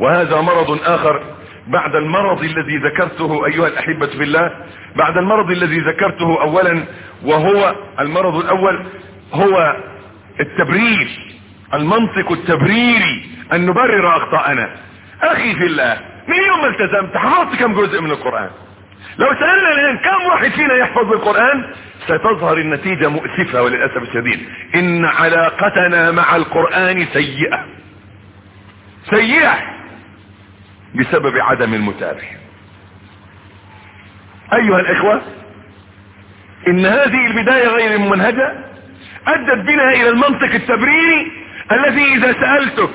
وهذا مرض آخر بعد المرض الذي ذكرته أيها الأحبة في الله بعد المرض الذي ذكرته اولا وهو المرض الأول هو التبرير المنطق التبريري أن نبرر أخطاءنا. أخي في الله من يوم ما التزمت حفظت كم جزء من القرآن. لو سألنا الآن كم واحد فينا يحفظ القرآن ستظهر النتيجة مؤسفة وللأسف الشديد. إن علاقتنا مع القرآن سيئة. سيئة. بسبب عدم المتابع. أيها الإخوة إن هذه البداية غير الممنهجة أدت بنا إلى المنطق التبريري الذي إذا سألته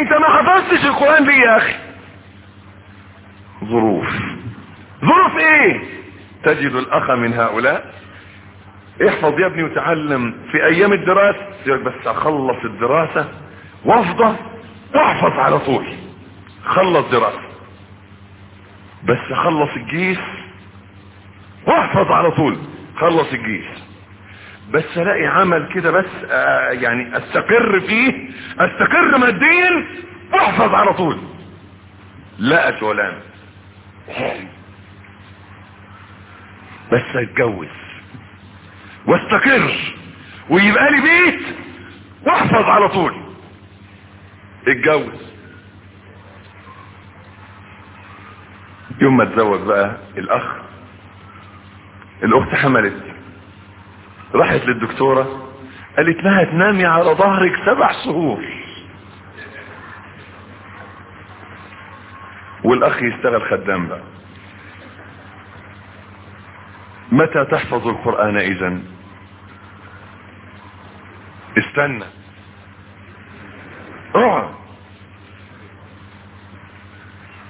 أنت ما حفظتش القرآن ليه يا أخي؟ ظروف. ظروف إيه؟ تجد الأخ من هؤلاء احفظ يا ابني وتعلم في أيام الدراسة بس أخلص الدراسة وأفضى وأحفظ على طول. خلص دراسة. بس اخلص الجيش واحفظ على طول خلص الجيش. بس ألاقي عمل كده بس آه يعني أستقر فيه أستقر ماديا واحفظ على طول. لا شغلانه بس أتجوز. وأستقر. ويبقى لي بيت واحفظ على طول. اتجوز. يوم ما اتزوج بقى الأخ الأخت حملت راحت للدكتورة قالت لها تنامي على ظهرك سبع شهور. والأخ يشتغل خدام بقى. متى تحفظ القرآن إذا؟ استنى. اقعد.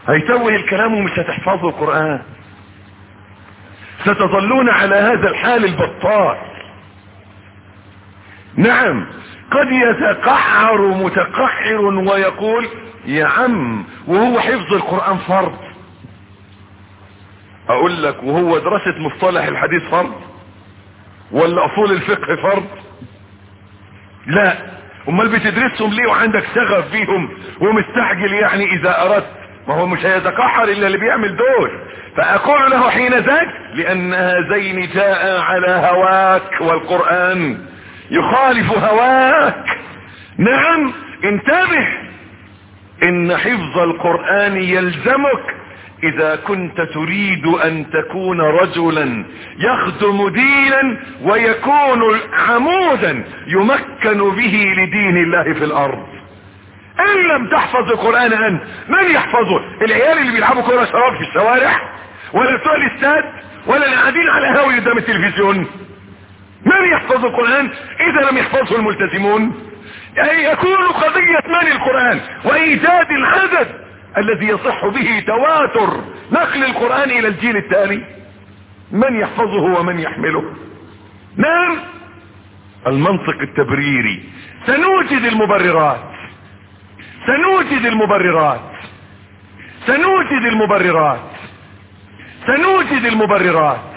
هيتوه الكلام ومش هتحفظوا القرآن. ستظلون على هذا الحال البطال. نعم قد يتقعر متقعر ويقول يا عم وهو حفظ القرآن فرض. أقول لك وهو دراسة مصطلح الحديث فرض؟ ولا أصول الفقه فرض؟ لا. أمال بتدرسهم ليه وعندك شغف فيهم ومستعجل يعني إذا أردت؟ ما هو مش هيتقحر إلا اللي بيعمل دول. فأقول له حين ذاك لأن هذين جاء على هواك والقرآن يخالف هواك. نعم انتبه. إن حفظ القرآن يلزمك إذا كنت تريد أن تكون رجلا يخدم دينا ويكون عمودا يمكن به لدين الله في الأرض. إن لم تحفظ القرآن أنت من يحفظه؟ العيال اللي بيلعبوا كرة شراب في الشوارع ولا بتوع الاستاد ولا اللي قاعدين على هاوي قدام التلفزيون. من يحفظ القرآن؟ إذا لم يحفظه الملتزمون. يعني يكون قضية من القرآن؟ وإيجاد العدد الذي يصح به تواتر نقل القرآن إلى الجيل التالي. من يحفظه ومن يحمله. نعم المنطق التبريري. سنوجد المبررات. سنوجد المبررات. سنوجد المبررات. سنوجد المبررات.